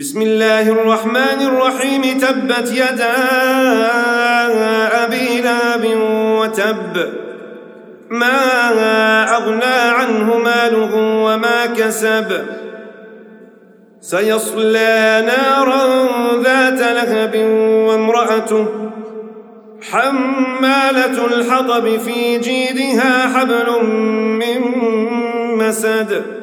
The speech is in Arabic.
بسم الله الرحمن الرحيم. تبت يدا أبي لاب وتب. ما أغنى عنه ماله وما كسب. سيصلى نارا ذات لهب وامرأته. حمالة الحطب في جيدها حبل من مسد.